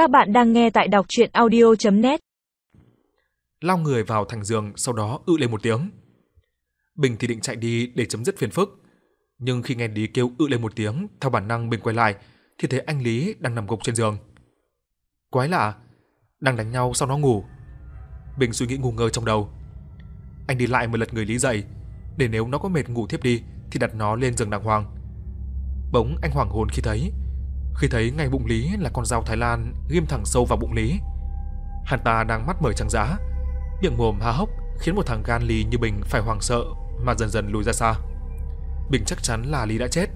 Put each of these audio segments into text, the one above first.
Các bạn đang nghe tại đọc chuyện audio.net Lao người vào thành giường sau đó ự lên một tiếng. Bình thì định chạy đi để chấm dứt phiền phức. Nhưng khi nghe Lý kêu ự lên một tiếng, theo bản năng Bình quay lại thì thấy anh Lý đang nằm gục trên giường. Quái lạ, đang đánh nhau sau nó ngủ. Bình suy nghĩ ngu ngơ trong đầu. Anh đi lại một lật người Lý dậy, để nếu nó có mệt ngủ thiếp đi thì đặt nó lên giường đàng hoàng. Bỗng anh hoảng hồn khi thấy khi thấy ngay bụng Lý là con dao Thái Lan ghim thẳng sâu vào bụng Lý. Hắn ta đang mắt mở trắng dã, miệng mồm há hốc khiến một thằng gan lì như Bình phải hoảng sợ mà dần dần lùi ra xa. Bình chắc chắn là Lý đã chết,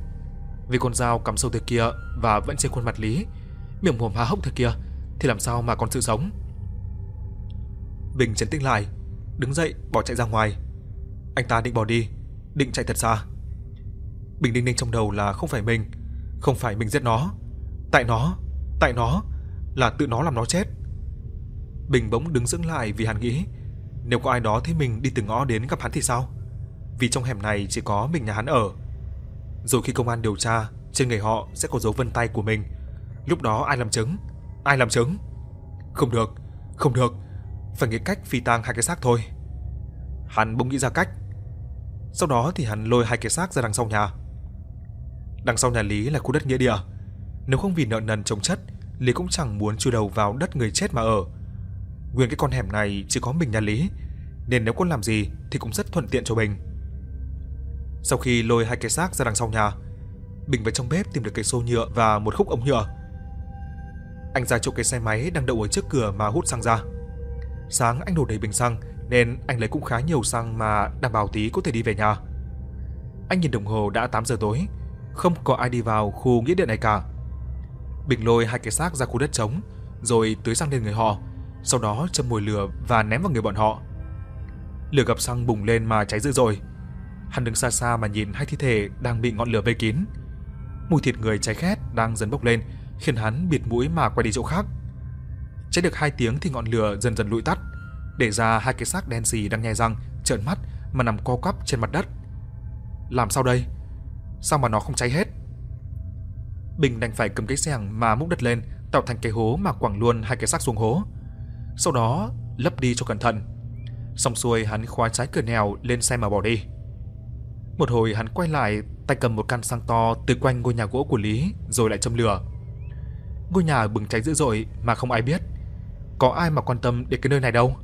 vì con dao cắm sâu thế kia và vẫn trên khuôn mặt Lý, miệng mồm há hốc thế kia thì làm sao mà còn sự sống. Bình chấn tĩnh lại, đứng dậy bỏ chạy ra ngoài. Anh ta định bỏ đi, định chạy thật xa. Bình đinh ninh trong đầu là không phải mình, không phải mình giết nó, tại nó, tại nó là tự nó làm nó chết. Bình bỗng đứng dững lại vì hắn nghĩ, nếu có ai đó thấy mình đi từng ngõ đến gặp hắn thì sao? Vì trong hẻm này chỉ có mình nhà hắn ở. Rồi khi công an điều tra, trên người họ sẽ có dấu vân tay của mình. Lúc đó ai làm chứng? Ai làm chứng? Không được, không được, phải nghĩ cách phi tang hai cái xác thôi. Hắn bỗng nghĩ ra cách. Sau đó thì hắn lôi hai cái xác ra đằng sau nhà. Đằng sau nhà Lý là khu đất nghĩa địa. Nếu không vì nợ nần chồng chất, Lý cũng chẳng muốn chui đầu vào đất người chết mà ở. Nguyên cái con hẻm này chỉ có mình nhà Lý, nên nếu có làm gì thì cũng rất thuận tiện cho Bình. Sau khi lôi hai cái xác ra đằng sau nhà, Bình vào trong bếp tìm được cái xô nhựa và một khúc ống nhựa. Anh ra chỗ cái xe máy đang đậu ở trước cửa mà hút xăng ra. Sáng anh đổ đầy bình xăng nên anh lấy cũng khá nhiều xăng mà đảm bảo tí có thể đi về nhà. Anh nhìn đồng hồ đã 8 giờ tối, không có ai đi vào khu nghĩa địa này cả. Bình lôi hai cái xác ra khu đất trống, rồi tưới xăng lên người họ, sau đó châm mồi lửa và ném vào người bọn họ. Lửa gặp xăng bùng lên mà cháy dữ dội. Hắn đứng xa xa mà nhìn hai thi thể đang bị ngọn lửa vây kín. Mùi thịt người cháy khét đang dần bốc lên, khiến hắn bịt mũi mà quay đi chỗ khác. Cháy được hai tiếng thì ngọn lửa dần dần lụi tắt, để ra hai cái xác đen xì đang nhè răng, trợn mắt mà nằm co quắp trên mặt đất. Làm sao đây? sao mà nó không cháy hết? Bình đành phải cầm cái xẻng mà múc đất lên, tạo thành cái hố mà quẳng luôn hai cái xác xuống hố. Sau đó lấp đi cho cẩn thận. Xong xuôi hắn khóa trái cửa nèo lên xe mà bỏ đi. Một hồi hắn quay lại, tay cầm một căn xăng to từ quanh ngôi nhà gỗ của Lý rồi lại châm lửa. Ngôi nhà bừng cháy dữ dội mà không ai biết. Có ai mà quan tâm đến cái nơi này đâu?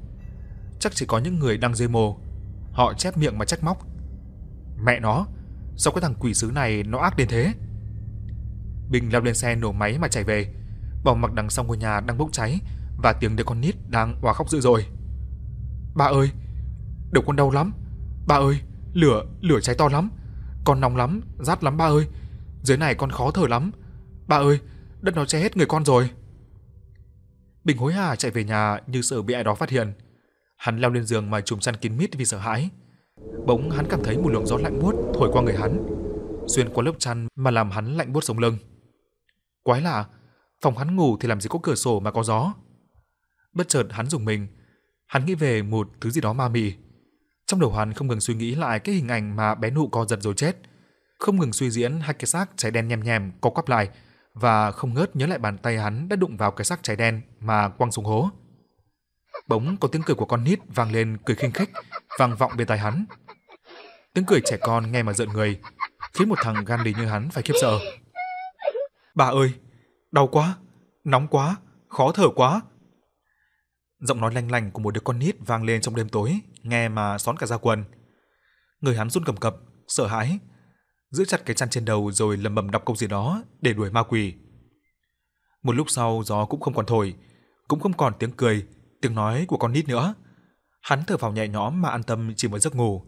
Chắc chỉ có những người đang dê mồ. Họ chép miệng mà trách móc. Mẹ nó, Sao cái thằng quỷ sứ này nó ác đến thế? Bình leo lên xe nổ máy mà chạy về, bỏ mặc đằng sau ngôi nhà đang bốc cháy và tiếng đứa con nít đang òa khóc dữ dội. Ba ơi, đầu con đau lắm. Ba ơi, lửa, lửa cháy to lắm. Con nóng lắm, rát lắm ba ơi. Dưới này con khó thở lắm. Ba ơi, đất nó che hết người con rồi. Bình hối hả chạy về nhà như sợ bị ai đó phát hiện. Hắn leo lên giường mà trùm chăn kín mít vì sợ hãi. Bỗng hắn cảm thấy một luồng gió lạnh buốt thổi qua người hắn, xuyên qua lớp chăn mà làm hắn lạnh buốt sống lưng. Quái lạ, phòng hắn ngủ thì làm gì có cửa sổ mà có gió. Bất chợt hắn dùng mình, hắn nghĩ về một thứ gì đó ma mị. Trong đầu hắn không ngừng suy nghĩ lại cái hình ảnh mà bé nụ co giật rồi chết, không ngừng suy diễn hai cái xác cháy đen nhem nhem co quắp lại và không ngớt nhớ lại bàn tay hắn đã đụng vào cái xác cháy đen mà quăng xuống hố. Bỗng có tiếng cười của con nít vang lên cười khinh khích, vang vọng bên tai hắn. Tiếng cười trẻ con nghe mà giận người, khiến một thằng gan lì như hắn phải khiếp sợ. Bà ơi, đau quá, nóng quá, khó thở quá. Giọng nói lanh lành của một đứa con nít vang lên trong đêm tối, nghe mà xón cả da quần. Người hắn run cầm cập, sợ hãi, giữ chặt cái chăn trên đầu rồi lầm bầm đọc câu gì đó để đuổi ma quỷ. Một lúc sau gió cũng không còn thổi, cũng không còn tiếng cười, tiếng nói của con nít nữa. Hắn thở phào nhẹ nhõm mà an tâm chỉ vào giấc ngủ.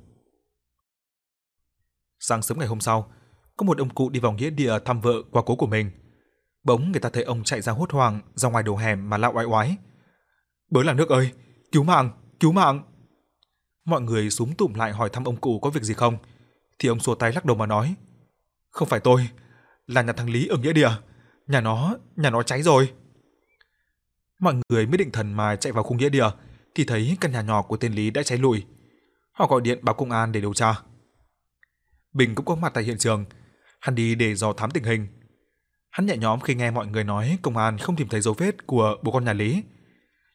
Sáng sớm ngày hôm sau, có một ông cụ đi vào nghĩa địa thăm vợ qua cố của mình. Bỗng người ta thấy ông chạy ra hốt hoảng ra ngoài đầu hẻm mà la oai oái. "Bớ là nước ơi, cứu mạng, cứu mạng!" Mọi người súng tụm lại hỏi thăm ông cụ có việc gì không, thì ông xua tay lắc đầu mà nói: "Không phải tôi, là nhà thằng Lý ở nghĩa địa, nhà nó, nhà nó cháy rồi." Mọi người mới định thần mà chạy vào khu nghĩa địa thì thấy căn nhà nhỏ của tên Lý đã cháy lụi. Họ gọi điện báo công an để điều tra. Bình cũng có mặt tại hiện trường, hắn đi để dò thám tình hình. Hắn nhẹ nhõm khi nghe mọi người nói công an không tìm thấy dấu vết của bố con nhà Lý,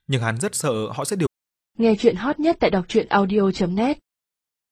nhưng hắn rất sợ họ sẽ điều Nghe chuyện hot nhất tại đọc truyện audio.net